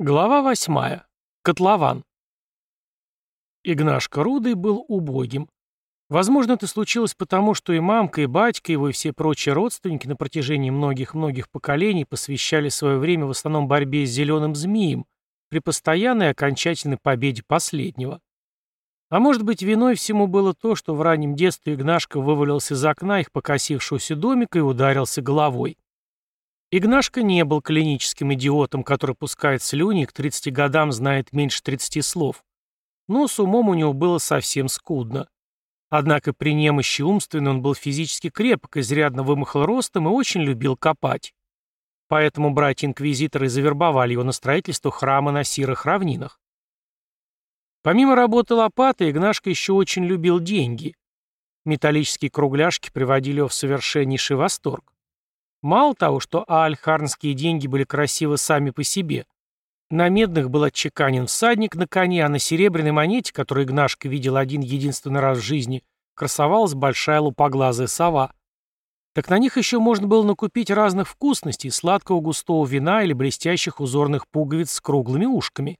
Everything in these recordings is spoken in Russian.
Глава восьмая. Котлован. Игнашка Рудый был убогим. Возможно, это случилось потому, что и мамка, и батька его, и все прочие родственники на протяжении многих-многих поколений посвящали свое время в основном борьбе с зеленым змеем при постоянной окончательной победе последнего. А может быть, виной всему было то, что в раннем детстве Игнашка вывалился из окна их покосившегося домика и ударился головой. Игнашка не был клиническим идиотом, который пускает слюни и к 30 годам знает меньше 30 слов. Но с умом у него было совсем скудно. Однако при немощи умственной он был физически крепок, изрядно вымахал ростом и очень любил копать. Поэтому братья-инквизиторы завербовали его на строительство храма на Сирых равнинах. Помимо работы лопатой, Игнашка еще очень любил деньги. Металлические кругляшки приводили его в совершеннейший восторг. Мало того, что аальхарнские деньги были красивы сами по себе. На медных был отчеканен всадник на коне, а на серебряной монете, которую Игнашка видел один единственный раз в жизни, красовалась большая лупоглазая сова. Так на них еще можно было накупить разных вкусностей, сладкого густого вина или блестящих узорных пуговиц с круглыми ушками.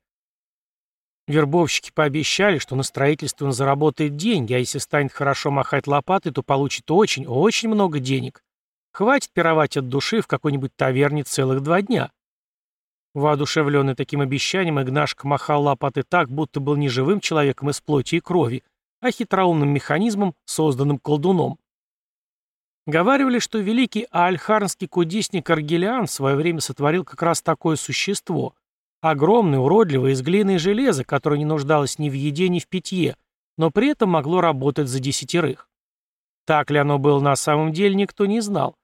Вербовщики пообещали, что на строительстве он заработает деньги, а если станет хорошо махать лопатой, то получит очень, очень много денег. Хватит пировать от души в какой-нибудь таверне целых два дня. Воодушевленный таким обещанием, Игнашка махал лопатой так, будто был не живым человеком из плоти и крови, а хитроумным механизмом, созданным колдуном. Говаривали, что великий аальхарнский кудесник Аргелиан в свое время сотворил как раз такое существо. Огромное, уродливое, из глины и железа, которое не нуждалось ни в еде, ни в питье, но при этом могло работать за десятерых. Так ли оно было на самом деле, никто не знал.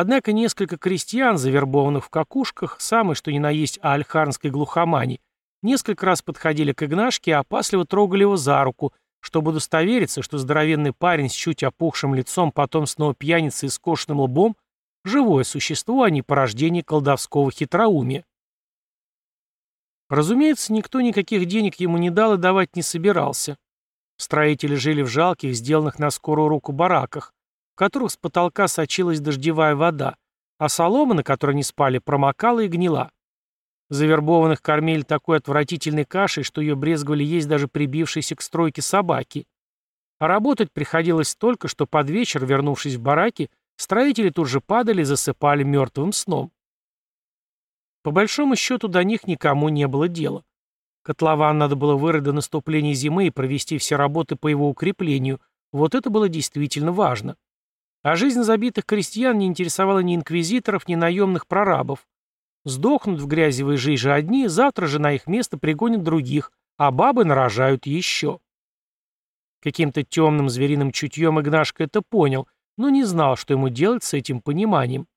Однако несколько крестьян, завербованных в какушках, самой что ни на есть альхарнской глухомани, несколько раз подходили к Игнашке и опасливо трогали его за руку, чтобы удостовериться, что здоровенный парень с чуть опухшим лицом потомственного пьяницы и скошенным лбом – живое существо, а не порождение колдовского хитроумия. Разумеется, никто никаких денег ему не дал и давать не собирался. Строители жили в жалких, сделанных на скорую руку бараках, которых с потолка сочилась дождевая вода, а солома, на которой они спали, промокала и гнила. Завербованных кормили такой отвратительной кашей, что ее брезговали есть даже прибившиеся к стройке собаки. А работать приходилось столько, что под вечер, вернувшись в бараки, строители тут же падали и засыпали мертвым сном. По большому счету до них никому не было дела. Котлован надо было вырыть до наступления зимы и провести все работы по его укреплению. Вот это было действительно важно. А жизнь забитых крестьян не интересовала ни инквизиторов, ни наемных прорабов. Сдохнут в грязевой жиже одни, завтра же на их место пригонят других, а бабы нарожают еще. Каким-то темным звериным чутьем Игнашка это понял, но не знал, что ему делать с этим пониманием.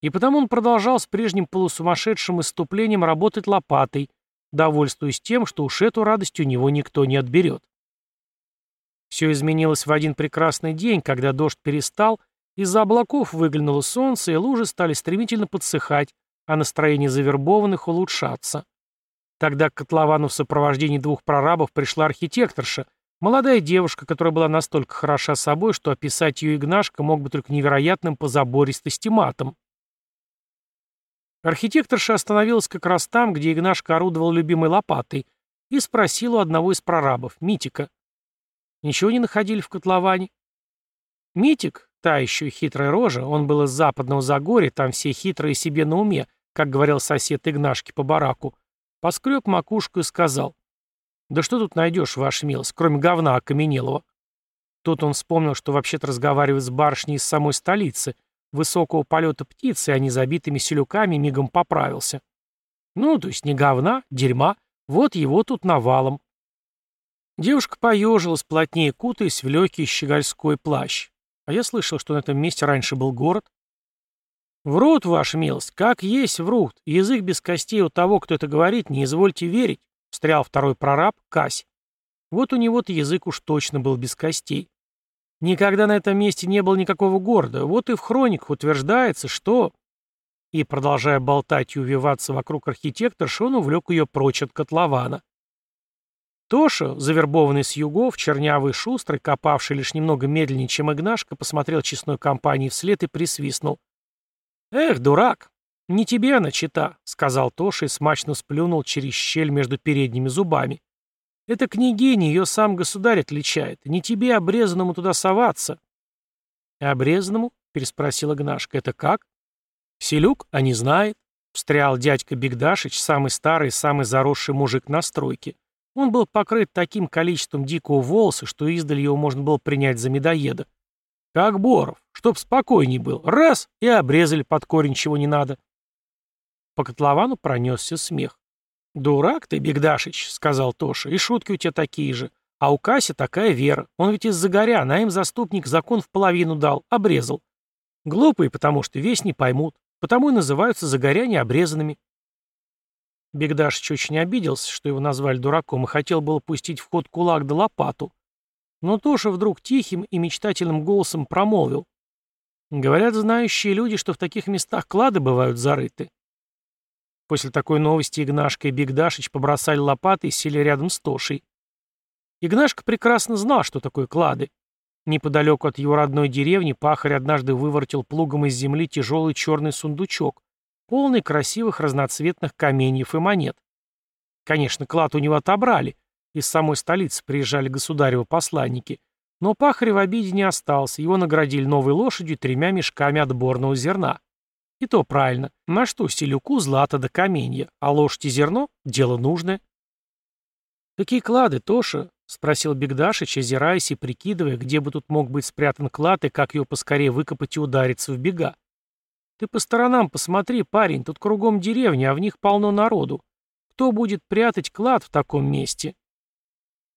И потому он продолжал с прежним полусумасшедшим иступлением работать лопатой, довольствуясь тем, что уж эту радость у него никто не отберет. Все изменилось в один прекрасный день, когда дождь перестал, из-за облаков выглянуло солнце, и лужи стали стремительно подсыхать, а настроение завербованных улучшаться. Тогда к котловану в сопровождении двух прорабов пришла архитекторша, молодая девушка, которая была настолько хороша собой, что описать ее Игнашка мог бы только невероятным позабористости матом. Архитекторша остановилась как раз там, где Игнашка орудовал любимой лопатой, и спросила у одного из прорабов, Митика. Ничего не находили в котловане? Митик, та еще хитрая рожа, он был из западного Загорья, там все хитрые себе на уме, как говорил сосед Игнашки по бараку, поскреб макушку и сказал, «Да что тут найдешь, ваша милость, кроме говна окаменелого?» Тут он вспомнил, что вообще-то разговаривает с барышней из самой столицы — высокого полета птицы, а не забитыми селюками, мигом поправился. Ну, то есть не говна, дерьма, вот его тут навалом. Девушка поежилась, плотнее кутаясь в легкий щегольской плащ. А я слышал, что на этом месте раньше был город. Врут, ваша милость, как есть врут. Язык без костей у того, кто это говорит, не извольте верить, встрял второй прораб, Кась. Вот у него-то язык уж точно был без костей. Никогда на этом месте не было никакого города. Вот и в хрониках утверждается, что... И, продолжая болтать и увиваться вокруг архитекторши, он увлек ее прочь от котлована. Тоша, завербованный с югов, чернявый шустрый, копавший лишь немного медленнее, чем Игнашка, посмотрел честной компании вслед и присвистнул. «Эх, дурак! «Не тебе она чита», — сказал Тоша и смачно сплюнул через щель между передними зубами. «Это княгиня, ее сам государь отличает. Не тебе, обрезанному, туда соваться». «Обрезанному?» — переспросила Гнашка. «Это как?» «Селюк? А не знает». Встрял дядька Бигдашич, самый старый, самый заросший мужик на стройке. Он был покрыт таким количеством дикого волоса, что издали его можно было принять за медоеда. Как Боров, чтоб спокойней был. Раз — и обрезали под корень, чего не надо. По котловану пронесся смех. «Дурак ты, Бегдашич», — сказал Тоша, — «и шутки у тебя такие же. А у Каси такая вера. Он ведь из-за горя, на им заступник закон в половину дал, обрезал. Глупые, потому что весь не поймут. Потому и называются загоряне обрезанными». Бегдашич очень обиделся, что его назвали дураком, и хотел было пустить в ход кулак да лопату. Но Тоша вдруг тихим и мечтательным голосом промолвил. «Говорят знающие люди, что в таких местах клады бывают зарыты. После такой новости Игнашка и Бигдашич побросали лопаты и сели рядом с Тошей. Игнашка прекрасно знал, что такое клады. Неподалеку от его родной деревни пахарь однажды выворотил плугом из земли тяжелый черный сундучок, полный красивых разноцветных каменьев и монет. Конечно, клад у него отобрали, из самой столицы приезжали государевы посланники, но пахарь в обиде не остался, его наградили новой лошадью тремя мешками отборного зерна. И то правильно. На что селюку злато да каменья, а лошадь и зерно — дело нужное. «Какие клады, Тоша?» — спросил Бегдашич, озираясь и прикидывая, где бы тут мог быть спрятан клад и как его поскорее выкопать и удариться в бега. «Ты по сторонам посмотри, парень, тут кругом деревни, а в них полно народу. Кто будет прятать клад в таком месте?»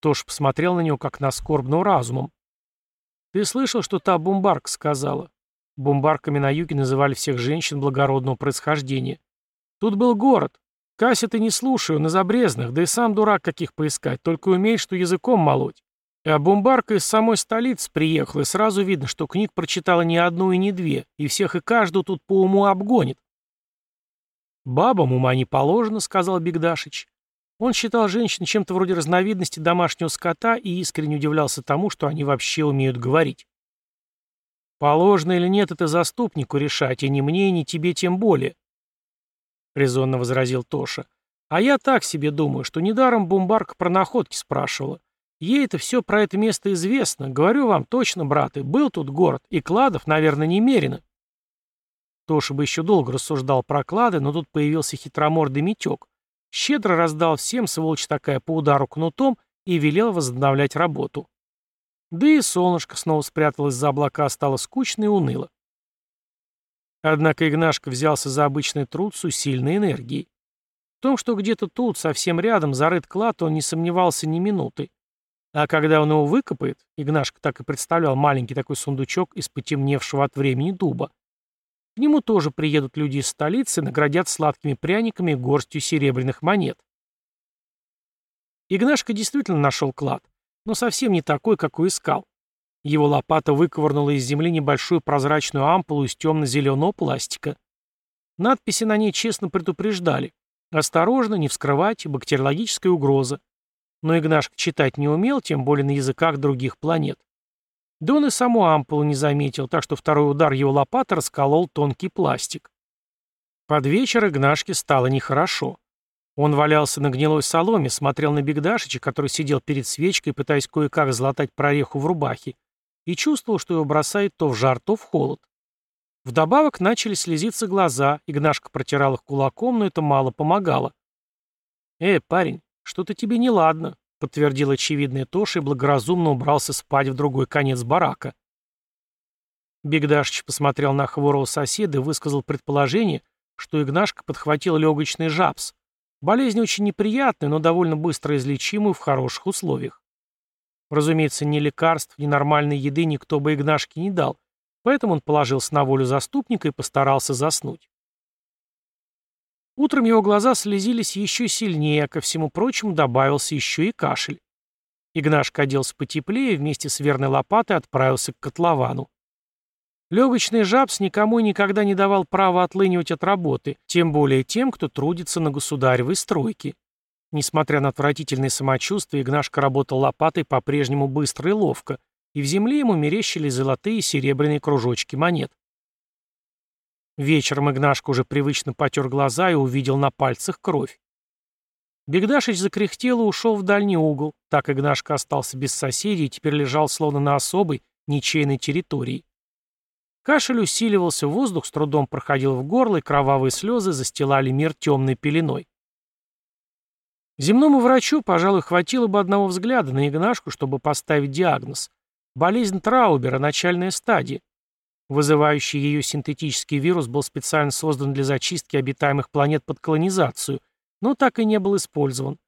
Тоша посмотрел на него, как на скорбного разумом. «Ты слышал, что та бумбарка сказала? Бумбарками на юге называли всех женщин благородного происхождения. Тут был город. Кася ты не слушай, он из обрезных, да и сам дурак каких поискать, только умеет, что языком молоть. А бумбарка из самой столицы приехала, и сразу видно, что книг прочитала не одну и не две, и всех и каждую тут по уму обгонит. «Бабам ума не положено», — сказал Бигдашич. Он считал женщин чем-то вроде разновидности домашнего скота и искренне удивлялся тому, что они вообще умеют говорить. Положено или нет, это заступнику решать, и не мне, и не тебе тем более. Резонно возразил Тоша. А я так себе думаю, что недаром бумбарка про находки спрашивала. Ей это все про это место известно. Говорю вам точно, браты, был тут город, и кладов, наверное, немерено. Тоша бы еще долго рассуждал про клады, но тут появился хитромордый Митек. Щедро раздал всем, сволочь такая, по удару кнутом и велел возобновлять работу. Да и солнышко снова спряталось за облака, стало скучно и уныло. Однако Игнашка взялся за обычный труд с усиленной энергией. В том, что где-то тут, совсем рядом, зарыт клад, он не сомневался ни минуты. А когда он его выкопает, Игнашка так и представлял маленький такой сундучок из потемневшего от времени дуба, к нему тоже приедут люди из столицы наградят сладкими пряниками горстью серебряных монет. Игнашка действительно нашел клад но совсем не такой, какой искал. Его лопата выковырнула из земли небольшую прозрачную ампулу из темно-зеленого пластика. Надписи на ней честно предупреждали. Осторожно, не вскрывать, бактериологическая угроза. Но Игнашка читать не умел, тем более на языках других планет. Да он и саму ампулу не заметил, так что второй удар его лопаты расколол тонкий пластик. Под вечер Игнашке стало нехорошо. Он валялся на гнилой соломе, смотрел на Бегдашича, который сидел перед свечкой, пытаясь кое-как залатать прореху в рубахе, и чувствовал, что его бросает то в жар, то в холод. Вдобавок начали слезиться глаза, Игнашка протирал их кулаком, но это мало помогало. «Э, парень, что-то тебе неладно», — подтвердил очевидный Тоша и благоразумно убрался спать в другой конец барака. Бегдашич посмотрел на хворого соседа и высказал предположение, что Игнашка подхватил легочный жабс, Болезнь очень неприятная, но довольно быстро излечимую в хороших условиях. Разумеется, ни лекарств, ни нормальной еды никто бы Игнашке не дал, поэтому он положился на волю заступника и постарался заснуть. Утром его глаза слезились еще сильнее, а ко всему прочему добавился еще и кашель. Игнашка оделся потеплее и вместе с верной лопатой отправился к котловану. Легочный жабс никому и никогда не давал права отлынивать от работы, тем более тем, кто трудится на государевой стройке. Несмотря на отвратительное самочувствие, Игнашка работал лопатой по-прежнему быстро и ловко, и в земле ему мерещились золотые и серебряные кружочки монет. Вечером Игнашка уже привычно потер глаза и увидел на пальцах кровь. Бегдашич закряхтел и ушел в дальний угол. Так Игнашка остался без соседей и теперь лежал словно на особой, ничейной территории. Кашель усиливался, воздух с трудом проходил в горло, и кровавые слезы застилали мир темной пеленой. Земному врачу, пожалуй, хватило бы одного взгляда на Игнашку, чтобы поставить диагноз. Болезнь Траубера, начальная стадия. Вызывающий ее синтетический вирус был специально создан для зачистки обитаемых планет под колонизацию, но так и не был использован.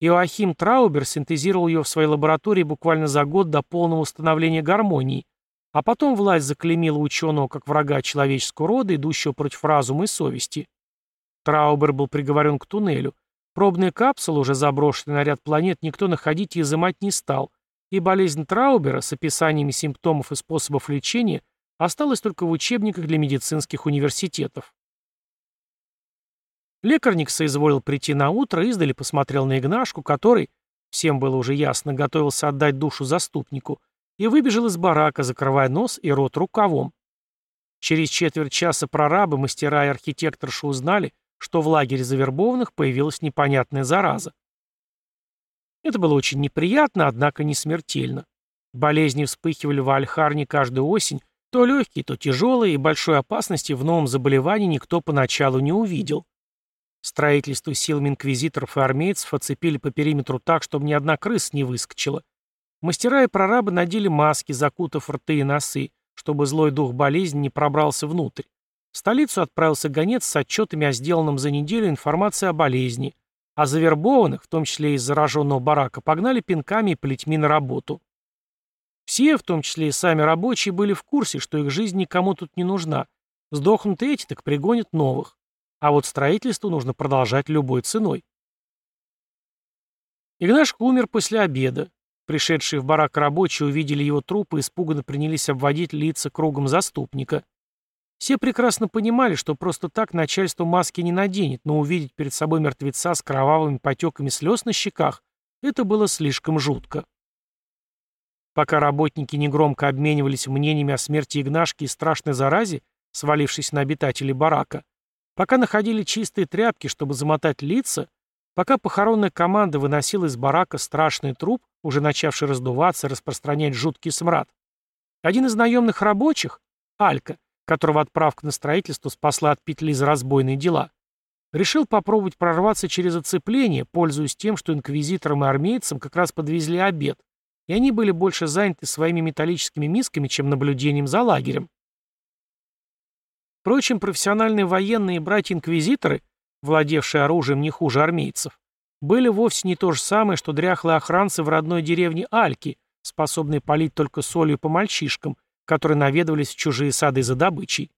Иоахим Траубер синтезировал ее в своей лаборатории буквально за год до полного установления гармонии, а потом власть заклеймила ученого как врага человеческого рода, идущего против разума и совести. Траубер был приговорен к туннелю. Пробные капсулы, уже заброшенные на ряд планет, никто находить и изымать не стал, и болезнь Траубера с описаниями симптомов и способов лечения осталась только в учебниках для медицинских университетов. Лекарник соизволил прийти на утро, издали посмотрел на Игнашку, который, всем было уже ясно, готовился отдать душу заступнику, и выбежал из барака, закрывая нос и рот рукавом. Через четверть часа прорабы, мастера и архитекторши узнали, что в лагере завербованных появилась непонятная зараза. Это было очень неприятно, однако не смертельно. Болезни вспыхивали в Альхарне каждую осень, то легкие, то тяжелые, и большой опасности в новом заболевании никто поначалу не увидел. Строительство силами инквизиторов и армейцев оцепили по периметру так, чтобы ни одна крыса не выскочила. Мастера и прорабы надели маски, закутав рты и носы, чтобы злой дух болезни не пробрался внутрь. В столицу отправился гонец с отчетами о сделанном за неделю информации о болезни, а завербованных, в том числе из зараженного барака, погнали пинками и плетьми на работу. Все, в том числе и сами рабочие, были в курсе, что их жизнь никому тут не нужна. Сдохнут эти, так пригонят новых. А вот строительство нужно продолжать любой ценой. Игнашка умер после обеда. Пришедшие в барак рабочие увидели его труп и испуганно принялись обводить лица кругом заступника. Все прекрасно понимали, что просто так начальство маски не наденет, но увидеть перед собой мертвеца с кровавыми потеками слез на щеках – это было слишком жутко. Пока работники негромко обменивались мнениями о смерти Игнашки и страшной заразе, свалившись на обитателей барака, Пока находили чистые тряпки, чтобы замотать лица, пока похоронная команда выносила из барака страшный труп, уже начавший раздуваться и распространять жуткий смрад, один из наемных рабочих, Алька, которого отправка на строительство спасла от петли за разбойные дела, решил попробовать прорваться через оцепление, пользуясь тем, что инквизиторам и армейцам как раз подвезли обед, и они были больше заняты своими металлическими мисками, чем наблюдением за лагерем. Впрочем, профессиональные военные братья-инквизиторы, владевшие оружием не хуже армейцев, были вовсе не то же самое, что дряхлые охранцы в родной деревне Альки, способные палить только солью по мальчишкам, которые наведывались в чужие сады за добычей.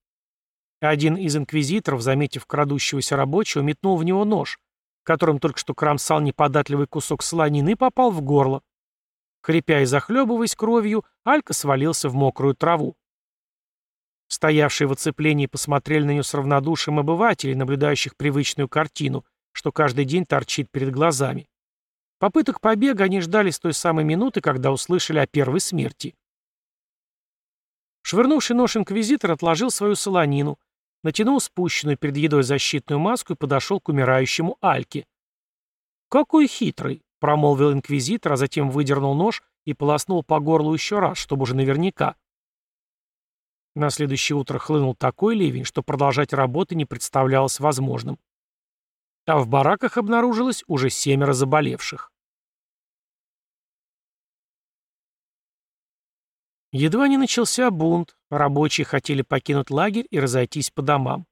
Один из инквизиторов, заметив крадущегося рабочего, метнул в него нож, которым только что кромсал неподатливый кусок слонины, попал в горло. Хрипя и захлебываясь кровью, Алька свалился в мокрую траву. Стоявшие в оцеплении посмотрели на нее с равнодушием обывателей, наблюдающих привычную картину, что каждый день торчит перед глазами. Попыток побега они ждали с той самой минуты, когда услышали о первой смерти. Швырнувший нож инквизитор отложил свою солонину, натянул спущенную перед едой защитную маску и подошел к умирающему Альке. «Какой хитрый!» — промолвил инквизитор, а затем выдернул нож и полоснул по горлу еще раз, чтобы уже наверняка. На следующее утро хлынул такой ливень, что продолжать работы не представлялось возможным. А в бараках обнаружилось уже семеро заболевших. Едва не начался бунт, рабочие хотели покинуть лагерь и разойтись по домам.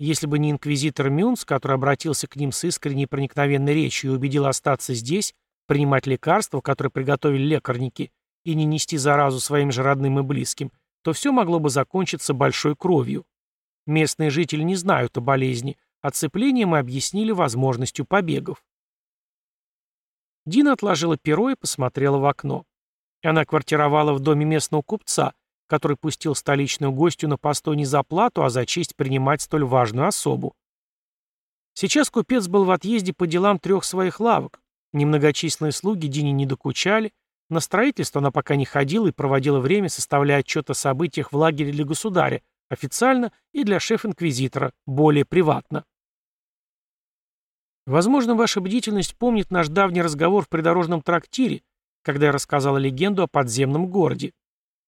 Если бы не инквизитор Мюнс, который обратился к ним с искренней проникновенной речью и убедил остаться здесь, принимать лекарства, которые приготовили лекарники, и не нести заразу своим же родным и близким, то все могло бы закончиться большой кровью. Местные жители не знают о болезни, отцепление мы объяснили возможностью побегов. Дина отложила перо и посмотрела в окно. Она квартировала в доме местного купца, который пустил столичную гостью на постой не за плату, а за честь принимать столь важную особу. Сейчас купец был в отъезде по делам трех своих лавок. Немногочисленные слуги Дине не докучали, на строительство она пока не ходила и проводила время, составляя отчет о событиях в лагере для государя, официально, и для шеф-инквизитора, более приватно. Возможно, ваша бдительность помнит наш давний разговор в придорожном трактире, когда я рассказала легенду о подземном городе.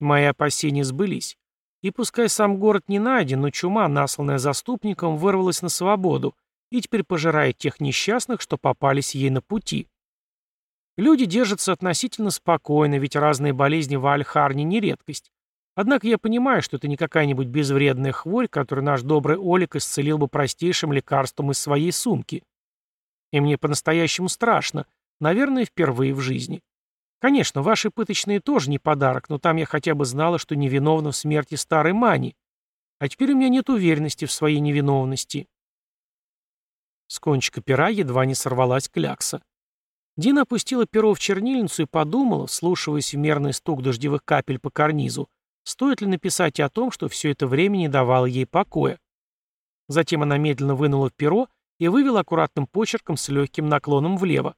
Мои опасения сбылись. И пускай сам город не найден, но чума, насланная заступником, вырвалась на свободу и теперь пожирает тех несчастных, что попались ей на пути. Люди держатся относительно спокойно, ведь разные болезни в Альхарне не редкость. Однако я понимаю, что это не какая-нибудь безвредная хворь, которую наш добрый Олик исцелил бы простейшим лекарством из своей сумки. И мне по-настоящему страшно, наверное, впервые в жизни. Конечно, ваши пыточные тоже не подарок, но там я хотя бы знала, что невиновна в смерти старой Мани. А теперь у меня нет уверенности в своей невиновности. С кончика пера едва не сорвалась клякса. Дина опустила перо в чернильницу и подумала, вслушиваясь в мерный стук дождевых капель по карнизу, стоит ли написать о том, что все это время не давало ей покоя. Затем она медленно вынула перо и вывела аккуратным почерком с легким наклоном влево.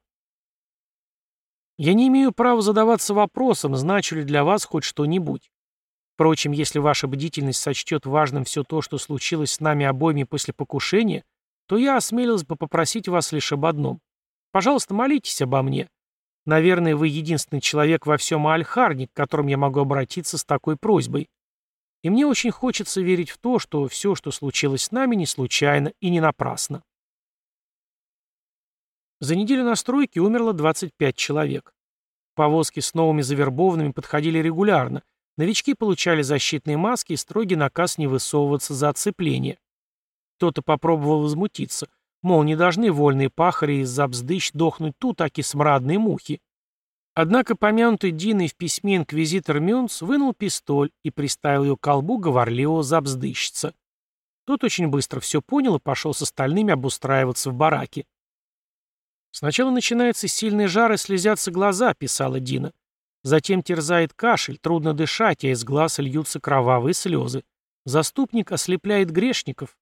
Я не имею права задаваться вопросом, значу ли для вас хоть что-нибудь. Впрочем, если ваша бдительность сочтет важным все то, что случилось с нами обоими после покушения, то я осмелилась бы попросить вас лишь об одном. Пожалуйста, молитесь обо мне. Наверное, вы единственный человек во всем Альхарне, к которому я могу обратиться с такой просьбой. И мне очень хочется верить в то, что все, что случилось с нами, не случайно и не напрасно. За неделю на стройке умерло 25 человек. Повозки с новыми завербованными подходили регулярно. Новички получали защитные маски и строгий наказ не высовываться за оцепление. Кто-то попробовал возмутиться. Мол, не должны вольные пахари из-за бздыщ дохнуть тут, аки смрадные мухи. Однако помянутый Диной в письме инквизитор Мюнц вынул пистоль и приставил ее к колбу говорливого забздыщица. Тот очень быстро все понял и пошел с остальными обустраиваться в бараке. «Сначала начинается сильный жар и слезятся глаза», — писала Дина. Затем терзает кашель, трудно дышать, а из глаз льются кровавые слезы. Заступник ослепляет грешников.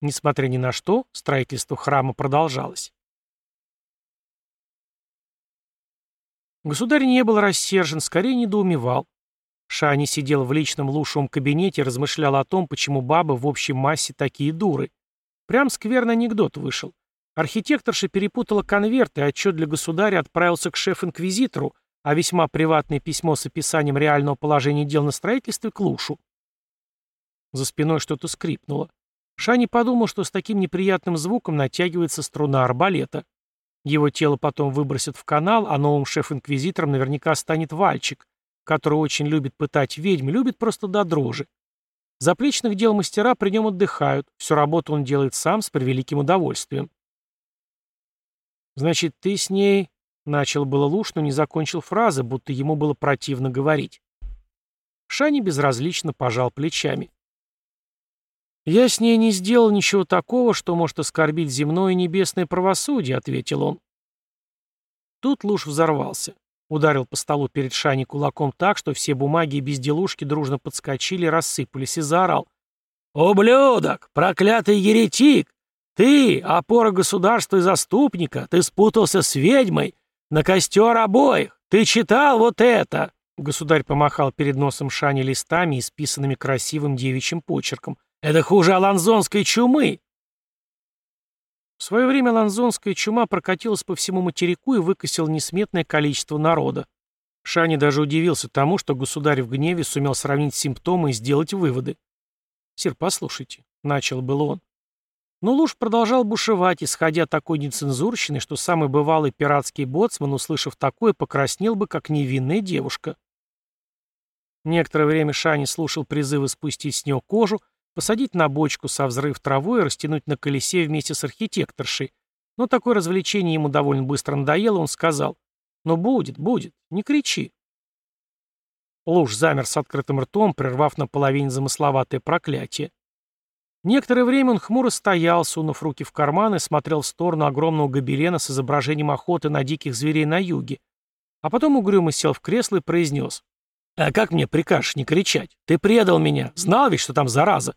Несмотря ни на что, строительство храма продолжалось. Государь не был рассержен, скорее недоумевал. Шани сидел в личном лучшем кабинете и размышлял о том, почему бабы в общей массе такие дуры. Прям скверный анекдот вышел. Архитекторша перепутала конверт, и отчет для государя отправился к шеф-инквизитору, а весьма приватное письмо с описанием реального положения дел на строительстве к Лушу. За спиной что-то скрипнуло. Шани подумал, что с таким неприятным звуком натягивается струна арбалета. Его тело потом выбросят в канал, а новым шеф-инквизитором наверняка станет Вальчик, который очень любит пытать ведьм, любит просто до дрожи. Заплечных дел мастера при нем отдыхают, всю работу он делает сам с превеликим удовольствием. «Значит, ты с ней...» Начал было Луш, но не закончил фразы, будто ему было противно говорить. Шани безразлично пожал плечами. «Я с ней не сделал ничего такого, что может оскорбить земное и небесное правосудие», — ответил он. Тут Луш взорвался. Ударил по столу перед Шани кулаком так, что все бумаги и безделушки дружно подскочили рассыпались, и заорал. «Ублюдок! Проклятый еретик! Ты, опора государства и заступника, ты спутался с ведьмой. На костер обоих. Ты читал вот это?» Государь помахал перед носом Шани листами, исписанными красивым девичьим почерком. «Это хуже аланзонской чумы!» В свое время ланзонская чума прокатилась по всему материку и выкосила несметное количество народа. Шани даже удивился тому, что государь в гневе сумел сравнить симптомы и сделать выводы. «Сир, послушайте», — начал был он. Но Луж продолжал бушевать, исходя такой нецензурщины, что самый бывалый пиратский боцман, услышав такое, покраснел бы, как невинная девушка. Некоторое время Шани слушал призывы спустить с него кожу, посадить на бочку со взрыв травой и растянуть на колесе вместе с архитекторшей. Но такое развлечение ему довольно быстро надоело, он сказал, «Ну будет, будет, не кричи». Луж замер с открытым ртом, прервав наполовине замысловатое проклятие. Некоторое время он хмуро стоял, сунув руки в карманы, смотрел в сторону огромного гобелена с изображением охоты на диких зверей на юге. А потом угрюмо сел в кресло и произнес. «А как мне прикажешь не кричать? Ты предал меня. Знал ведь, что там зараза?»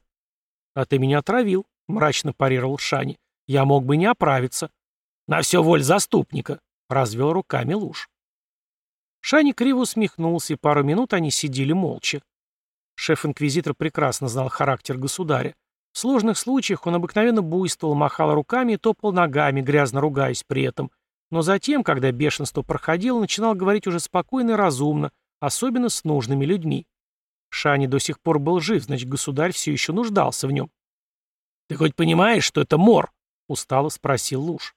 «А ты меня отравил», — мрачно парировал Шани. «Я мог бы не оправиться». «На все воль заступника», — развел руками луж. Шани криво усмехнулся, и пару минут они сидели молча. Шеф-инквизитор прекрасно знал характер государя. В сложных случаях он обыкновенно буйствовал, махал руками и топал ногами, грязно ругаясь при этом. Но затем, когда бешенство проходило, начинал говорить уже спокойно и разумно, особенно с нужными людьми. Шани до сих пор был жив, значит, государь все еще нуждался в нем. «Ты хоть понимаешь, что это мор?» — устало спросил Луж.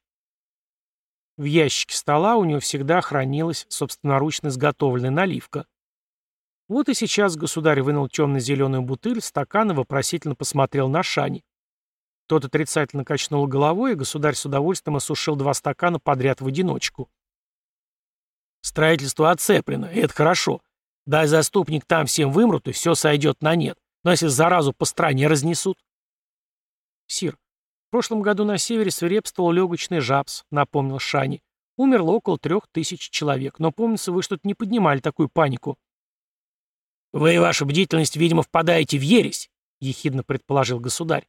В ящике стола у него всегда хранилась собственноручно изготовленная наливка. Вот и сейчас государь вынул темно-зеленую бутыль, стакан и вопросительно посмотрел на Шани. Тот отрицательно качнул головой, и государь с удовольствием осушил два стакана подряд в одиночку. «Строительство оцеплено, и это хорошо. Дай заступник, там всем вымрут, и все сойдет на нет. Но если заразу по стране разнесут?» «Сир, в прошлом году на севере свирепствовал легочный жабс», — напомнил Шани. «Умерло около трех тысяч человек, но, помнится, вы что-то не поднимали такую панику». «Вы и ваша бдительность, видимо, впадаете в ересь», — ехидно предположил государь.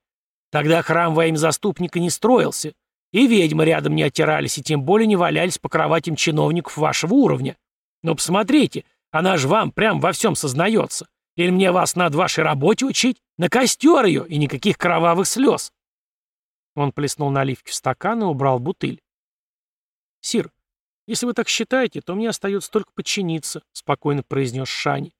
«Тогда храм во имя заступника не строился, и ведьмы рядом не оттирались, и тем более не валялись по кроватям чиновников вашего уровня. Но посмотрите, она же вам прям во всем сознается. Или мне вас над вашей работе учить? На костер ее, и никаких кровавых слез». Он плеснул наливки в стакан и убрал бутыль. «Сир, если вы так считаете, то мне остается только подчиниться», — спокойно произнес Шани.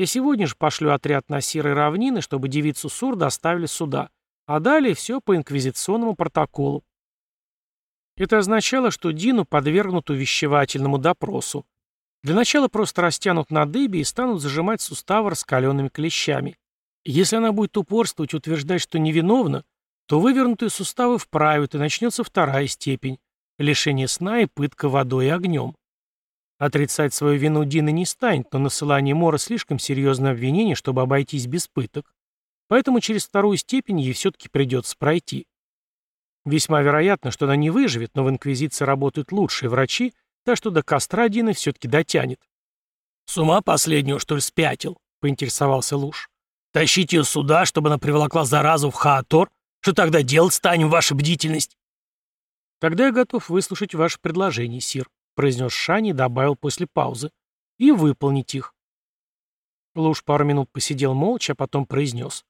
Я сегодня же пошлю отряд на серые равнины, чтобы девицу Сур доставили сюда, а далее все по инквизиционному протоколу. Это означало, что Дину подвергнут увещевательному допросу. Для начала просто растянут на дыбе и станут зажимать суставы раскаленными клещами. Если она будет упорствовать утверждать, что невиновна, то вывернутые суставы вправят, и начнется вторая степень – лишение сна и пытка водой и огнем. Отрицать свою вину Дина не станет, но насылание Мора слишком серьезное обвинение, чтобы обойтись без пыток. Поэтому через вторую степень ей все-таки придется пройти. Весьма вероятно, что она не выживет, но в Инквизиции работают лучшие врачи, так что до костра Дина все-таки дотянет. «С ума последнего, что ли, спятил?» — поинтересовался Луж. «Тащить ее сюда, чтобы она приволокла заразу в Хаатор? Что тогда делать станем, ваша бдительность?» «Тогда я готов выслушать ваше предложение, Сир», произнес Шани и добавил после паузы. «И выполнить их». Луж пару минут посидел молча, а потом произнес.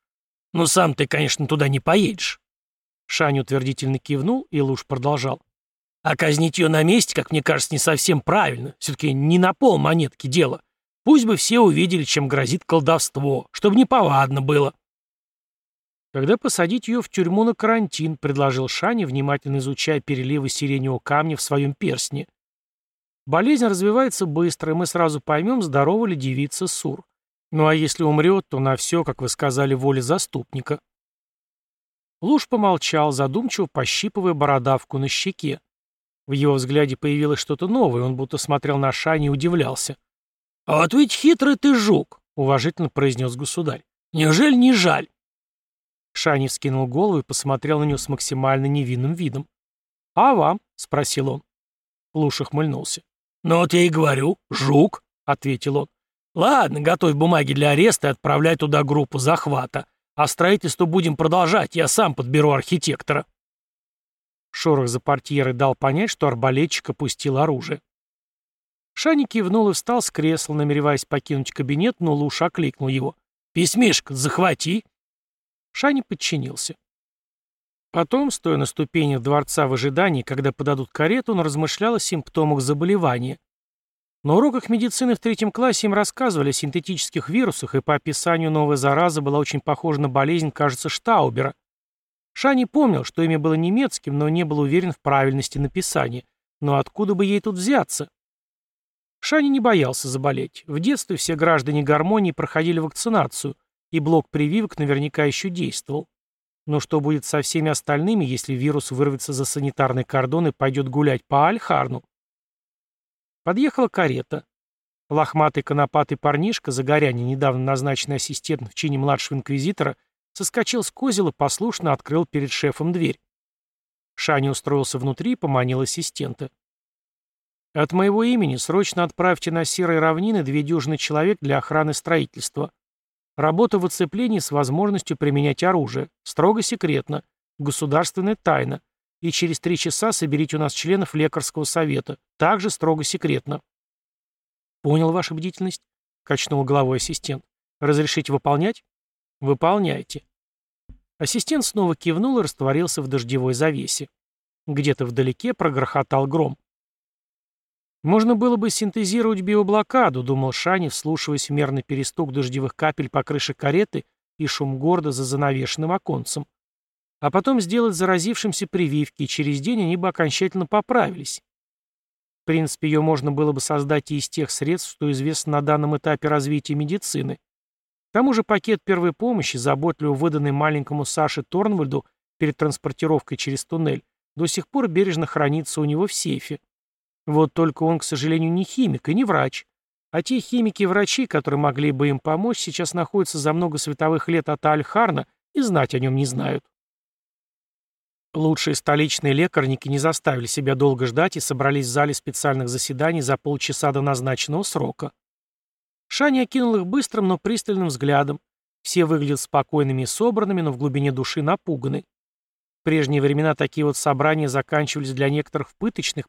«Ну сам ты, конечно, туда не поедешь». Шани утвердительно кивнул, и Луж продолжал. «А казнить ее на месте, как мне кажется, не совсем правильно. Все-таки не на пол монетки дело. Пусть бы все увидели, чем грозит колдовство, чтобы не повадно было». «Когда посадить ее в тюрьму на карантин», — предложил Шани, внимательно изучая переливы сиреневого камня в своем перстне. Болезнь развивается быстро, и мы сразу поймем, здорова ли девица Сур. Ну а если умрет, то на все, как вы сказали, воля заступника. Луж помолчал, задумчиво пощипывая бородавку на щеке. В его взгляде появилось что-то новое, он будто смотрел на Шани и удивлялся. «А вот ведь хитрый ты жук», — уважительно произнес государь. «Неужели не жаль?» Шани вскинул голову и посмотрел на него с максимально невинным видом. «А вам?» — спросил он. Луж охмыльнулся. «Ну вот я и говорю, жук», — ответил он. «Ладно, готовь бумаги для ареста и отправляй туда группу захвата. А строительство будем продолжать, я сам подберу архитектора». Шорох за портьерой дал понять, что арбалетчик опустил оружие. Шани кивнул и встал с кресла, намереваясь покинуть кабинет, но Луш окликнул его. «Письмишко захвати!» Шани подчинился. Потом, стоя на ступенях дворца в ожидании, когда подадут карету, он размышлял о симптомах заболевания. На уроках медицины в третьем классе им рассказывали о синтетических вирусах, и по описанию новая зараза была очень похожа на болезнь, кажется, Штаубера. Шани помнил, что имя было немецким, но не был уверен в правильности написания. Но откуда бы ей тут взяться? Шани не боялся заболеть. В детстве все граждане гармонии проходили вакцинацию, и блок прививок наверняка еще действовал. Но что будет со всеми остальными, если вирус вырвется за санитарный кордон и пойдет гулять по Альхарну? Подъехала карета. Лохматый конопатый парнишка, Загорянин, недавно назначенный ассистент в чине младшего инквизитора, соскочил с козела, послушно открыл перед шефом дверь. Шани устроился внутри и поманил ассистента. «От моего имени срочно отправьте на серые равнины две дюжины человек для охраны строительства. Работа в оцеплении с возможностью применять оружие. Строго секретно. Государственная тайна. И через три часа соберите у нас членов лекарского совета. Также строго секретно. Понял ваша бдительность? Качнул головой ассистент. Разрешите выполнять? Выполняйте. Ассистент снова кивнул и растворился в дождевой завесе. Где-то вдалеке прогрохотал гром. Можно было бы синтезировать биоблокаду, думал Шани, вслушиваясь в мерный перестук дождевых капель по крыше кареты и шум города за занавешенным оконцем. А потом сделать заразившимся прививки, и через день они бы окончательно поправились. В принципе, ее можно было бы создать и из тех средств, что известно на данном этапе развития медицины. К тому же пакет первой помощи, заботливо выданный маленькому Саше Торнвальду перед транспортировкой через туннель, до сих пор бережно хранится у него в сейфе. Вот только он, к сожалению, не химик и не врач. А те химики и врачи, которые могли бы им помочь, сейчас находятся за много световых лет от Альхарна и знать о нем не знают. Лучшие столичные лекарники не заставили себя долго ждать и собрались в зале специальных заседаний за полчаса до назначенного срока. Шаня окинул их быстрым, но пристальным взглядом. Все выглядят спокойными и собранными, но в глубине души напуганы. В прежние времена такие вот собрания заканчивались для некоторых в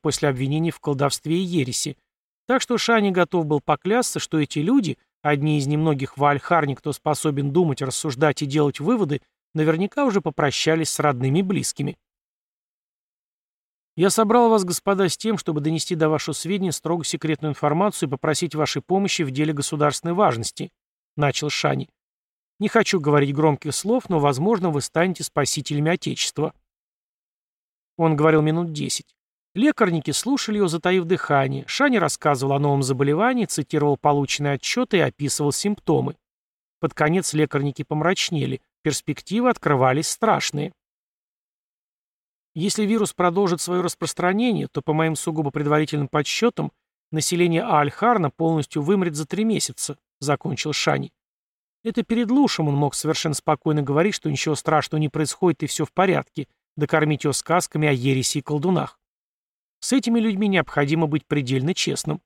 после обвинений в колдовстве и ереси. Так что Шани готов был поклясться, что эти люди, одни из немногих в Альхарне, кто способен думать, рассуждать и делать выводы, наверняка уже попрощались с родными и близкими. Я собрал вас, господа, с тем, чтобы донести до вашего сведения строго секретную информацию и попросить вашей помощи в деле государственной важности», — начал Шани. Не хочу говорить громких слов, но, возможно, вы станете спасителями Отечества. Он говорил минут десять. Лекарники слушали его, затаив дыхание. Шани рассказывал о новом заболевании, цитировал полученные отчеты и описывал симптомы. Под конец лекарники помрачнели. Перспективы открывались страшные. Если вирус продолжит свое распространение, то, по моим сугубо предварительным подсчетам, население Альхарна полностью вымрет за три месяца, закончил Шани. Это перед Лушем он мог совершенно спокойно говорить, что ничего страшного не происходит и все в порядке, докормить его сказками о ереси и колдунах. С этими людьми необходимо быть предельно честным.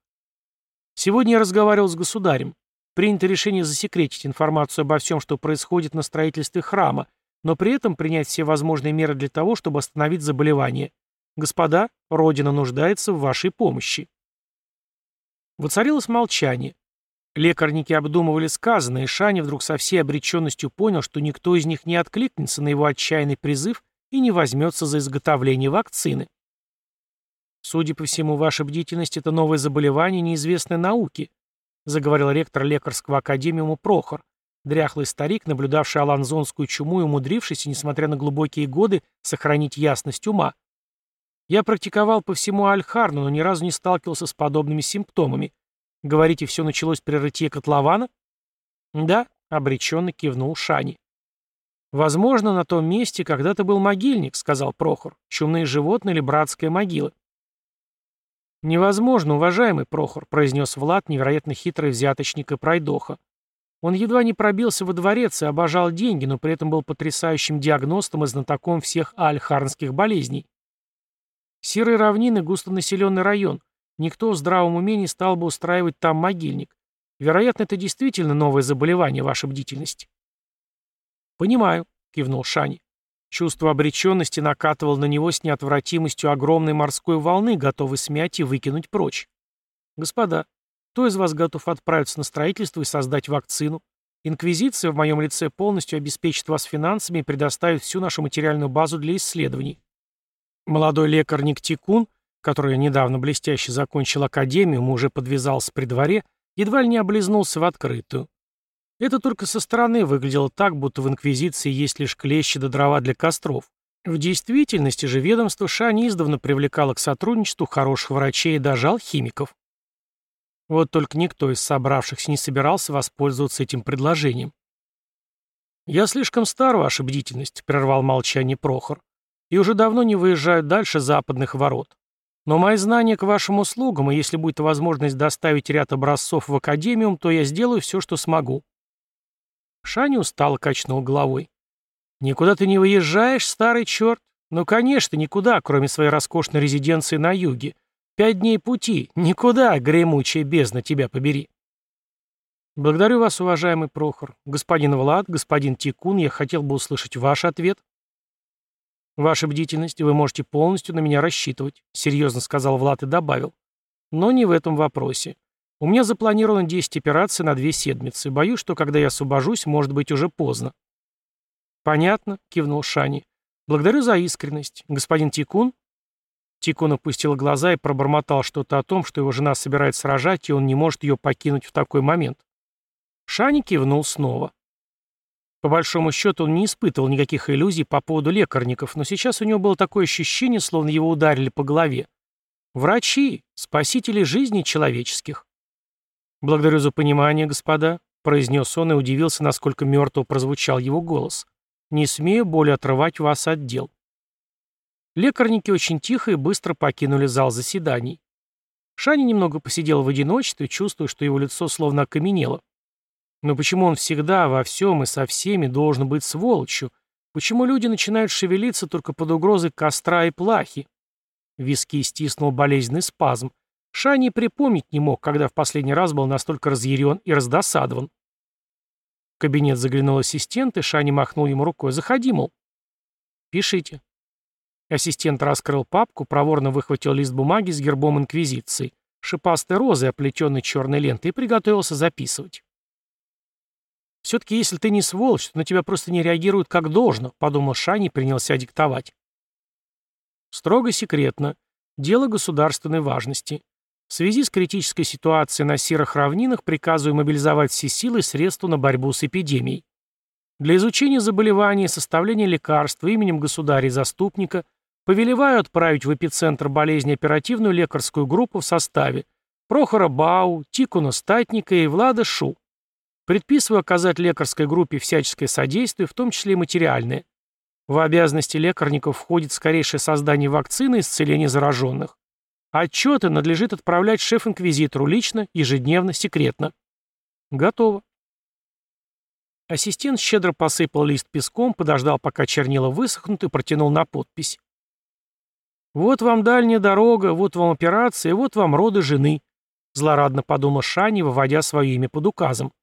Сегодня я разговаривал с государем. Принято решение засекретить информацию обо всем, что происходит на строительстве храма, но при этом принять все возможные меры для того, чтобы остановить заболевание. Господа, Родина нуждается в вашей помощи. Воцарилось молчание. Лекарники обдумывали сказанное, и Шани вдруг со всей обреченностью понял, что никто из них не откликнется на его отчаянный призыв и не возьмется за изготовление вакцины. «Судя по всему, ваша бдительность — это новое заболевание неизвестной науки», заговорил ректор лекарского академиума Прохор, дряхлый старик, наблюдавший аланзонскую чуму и умудрившийся, несмотря на глубокие годы, сохранить ясность ума. «Я практиковал по всему Альхарну, но ни разу не сталкивался с подобными симптомами. Говорите, все началось при рытье котлована? Да, обреченно кивнул Шани. Возможно, на том месте когда-то был могильник, сказал Прохор. Чумные животные или братская могила. «Невозможно, уважаемый Прохор», — произнес Влад, невероятно хитрый взяточник и пройдоха. Он едва не пробился во дворец и обожал деньги, но при этом был потрясающим диагностом и знатоком всех альхарнских болезней. Серые равнины — густонаселенный район. Никто в здравом уме не стал бы устраивать там могильник. Вероятно, это действительно новое заболевание, ваша бдительность. «Понимаю», — кивнул Шани. Чувство обреченности накатывало на него с неотвратимостью огромной морской волны, готовый смять и выкинуть прочь. «Господа, кто из вас готов отправиться на строительство и создать вакцину? Инквизиция в моем лице полностью обеспечит вас финансами и предоставит всю нашу материальную базу для исследований». Молодой лекарь Никтикун который недавно блестяще закончил академию, мы уже подвязался при дворе, едва ли не облизнулся в открытую. Это только со стороны выглядело так, будто в Инквизиции есть лишь клещи да дрова для костров. В действительности же ведомство Шани издавна привлекало к сотрудничеству хороших врачей и даже алхимиков. Вот только никто из собравшихся не собирался воспользоваться этим предложением. «Я слишком стар, ваша бдительность», — прервал молчание Прохор, «и уже давно не выезжаю дальше западных ворот. Но мои знания к вашим услугам, и если будет возможность доставить ряд образцов в академиум, то я сделаю все, что смогу». Шани устало качнул головой. «Никуда ты не выезжаешь, старый черт? Ну, конечно, никуда, кроме своей роскошной резиденции на юге. Пять дней пути. Никуда, гремучая бездна, тебя побери». «Благодарю вас, уважаемый Прохор. Господин Влад, господин Тикун, я хотел бы услышать ваш ответ». «Ваша бдительность, вы можете полностью на меня рассчитывать», — серьезно сказал Влад и добавил. «Но не в этом вопросе. У меня запланировано 10 операций на две седмицы. Боюсь, что когда я освобожусь, может быть уже поздно. Понятно, кивнул Шани. Благодарю за искренность. Господин Тикун? Тикун опустил глаза и пробормотал что-то о том, что его жена собирается рожать, и он не может ее покинуть в такой момент. Шани кивнул снова. По большому счету он не испытывал никаких иллюзий по поводу лекарников, но сейчас у него было такое ощущение, словно его ударили по голове. Врачи, спасители жизней человеческих. «Благодарю за понимание, господа», — произнес он и удивился, насколько мертво прозвучал его голос. «Не смею более отрывать вас от дел». Лекарники очень тихо и быстро покинули зал заседаний. Шани немного посидел в одиночестве, чувствуя, что его лицо словно окаменело. Но почему он всегда, во всем и со всеми должен быть сволочью? Почему люди начинают шевелиться только под угрозой костра и плахи? Виски стиснул болезненный спазм. Шани припомнить не мог, когда в последний раз был настолько разъярен и раздосадован. В кабинет заглянул ассистент, и Шани махнул ему рукой. «Заходи, мол». «Пишите». Ассистент раскрыл папку, проворно выхватил лист бумаги с гербом Инквизиции, шипастой розой, оплетенной черной лентой, и приготовился записывать. «Все-таки если ты не сволочь, то на тебя просто не реагируют как должно», — подумал Шани и принялся диктовать. Строго секретно. Дело государственной важности. В связи с критической ситуацией на серых равнинах приказываю мобилизовать все силы и средства на борьбу с эпидемией. Для изучения заболеваний и составления лекарств именем государя и заступника повелеваю отправить в эпицентр болезни оперативную лекарскую группу в составе Прохора Бау, Тикуна Статника и Влада Шу. Предписываю оказать лекарской группе всяческое содействие, в том числе и материальное. В обязанности лекарников входит скорейшее создание вакцины и исцеление зараженных. Отчеты надлежит отправлять шеф-инквизитору лично, ежедневно, секретно. Готово. Ассистент щедро посыпал лист песком, подождал, пока чернила высохнут, и протянул на подпись. «Вот вам дальняя дорога, вот вам операция, вот вам роды жены», злорадно подумал Шани, выводя свое имя под указом.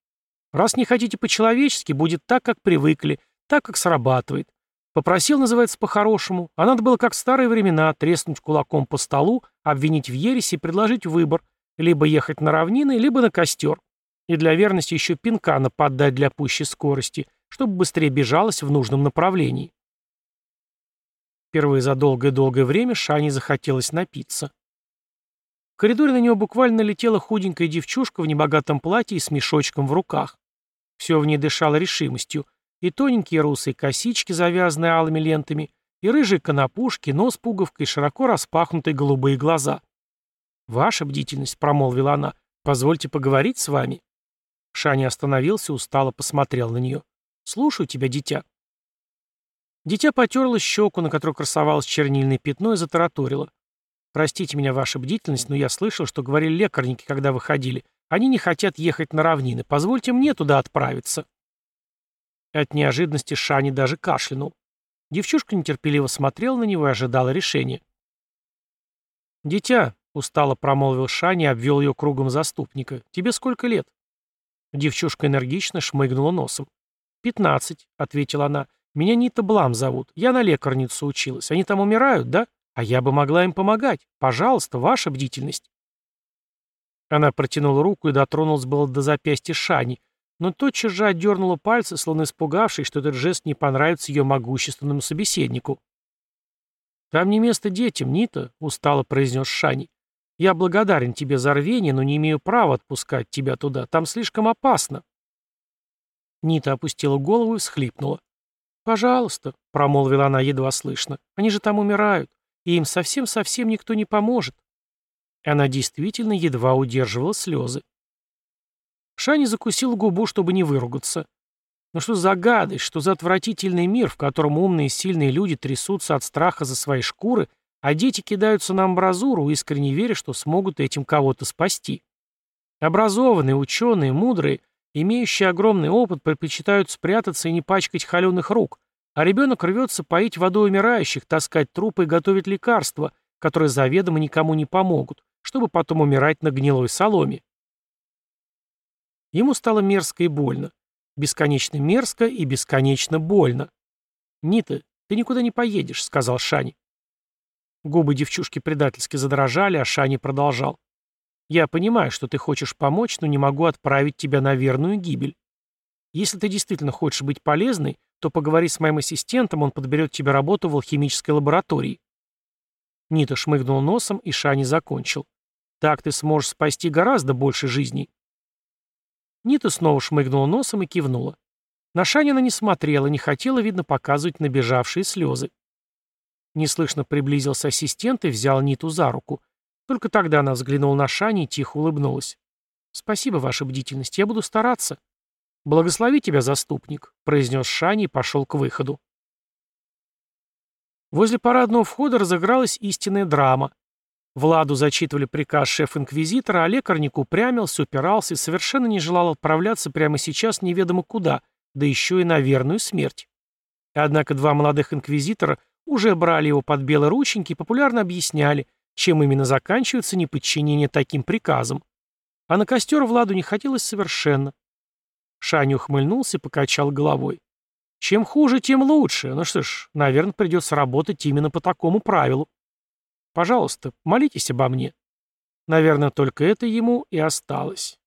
Раз не хотите по-человечески, будет так, как привыкли, так, как срабатывает. Попросил, называется, по-хорошему, а надо было, как в старые времена, треснуть кулаком по столу, обвинить в ересе и предложить выбор, либо ехать на равнины, либо на костер. И для верности еще пинка нападать для пущей скорости, чтобы быстрее бежалось в нужном направлении. Впервые за долгое-долгое время Шане захотелось напиться. В коридоре на него буквально летела худенькая девчушка в небогатом платье и с мешочком в руках. Все в ней дышало решимостью. И тоненькие русые косички, завязанные алыми лентами, и рыжие конопушки, нос пуговкой, широко распахнутые голубые глаза. «Ваша бдительность», — промолвила она, — «позвольте поговорить с вами». Шаня остановился, устало посмотрел на нее. «Слушаю тебя, дитя». Дитя потерло щеку, на которой красовалось чернильное пятно, и затараторило. «Простите меня, ваша бдительность, но я слышал, что говорили лекарники, когда выходили. Они не хотят ехать на равнины. Позвольте мне туда отправиться». От неожиданности Шани даже кашлянул. Девчушка нетерпеливо смотрела на него и ожидала решения. «Дитя», — устало промолвил Шани и обвел ее кругом заступника, — «тебе сколько лет?» Девчушка энергично шмыгнула носом. «Пятнадцать», — ответила она. «Меня Нита Блам зовут. Я на лекарницу училась. Они там умирают, да? А я бы могла им помогать. Пожалуйста, ваша бдительность». Она протянула руку и дотронулась было до запястья Шани, но тотчас же отдернула пальцы, словно испугавшись, что этот жест не понравится ее могущественному собеседнику. «Там не место детям, Нита», — устало произнес Шани. «Я благодарен тебе за рвение, но не имею права отпускать тебя туда. Там слишком опасно». Нита опустила голову и всхлипнула. «Пожалуйста», — промолвила она едва слышно, — «они же там умирают, и им совсем-совсем никто не поможет. Она действительно едва удерживала слезы. Шани закусил губу, чтобы не выругаться. Но что за гадость, что за отвратительный мир, в котором умные и сильные люди трясутся от страха за свои шкуры, а дети кидаются на амбразуру, искренне веря, что смогут этим кого-то спасти. Образованные, ученые, мудрые, имеющие огромный опыт, предпочитают спрятаться и не пачкать холеных рук, а ребенок рвется поить водой умирающих, таскать трупы и готовить лекарства, которые заведомо никому не помогут, чтобы потом умирать на гнилой соломе. Ему стало мерзко и больно. Бесконечно мерзко и бесконечно больно. «Нита, ты никуда не поедешь», — сказал Шани. Губы девчушки предательски задрожали, а Шани продолжал. Я понимаю, что ты хочешь помочь, но не могу отправить тебя на верную гибель. Если ты действительно хочешь быть полезной, то поговори с моим ассистентом, он подберет тебе работу в алхимической лаборатории». Нита шмыгнул носом, и Шани закончил. «Так ты сможешь спасти гораздо больше жизней». Нита снова шмыгнула носом и кивнула. На Шанина не смотрела, не хотела, видно, показывать набежавшие слезы. Неслышно приблизился ассистент и взял Ниту за руку. Только тогда она взглянула на Шани и тихо улыбнулась. «Спасибо, ваша бдительность, я буду стараться». «Благослови тебя, заступник», — произнес Шани и пошел к выходу. Возле парадного входа разыгралась истинная драма. Владу зачитывали приказ шеф-инквизитора, а лекарник упрямился, упирался и совершенно не желал отправляться прямо сейчас неведомо куда, да еще и на верную смерть. Однако два молодых инквизитора уже брали его под белые рученьки и популярно объясняли, чем именно заканчивается неподчинение таким приказам. А на костер Владу не хотелось совершенно. Шаня ухмыльнулся и покачал головой. Чем хуже, тем лучше. Ну что ж, наверное, придется работать именно по такому правилу. Пожалуйста, молитесь обо мне. Наверное, только это ему и осталось.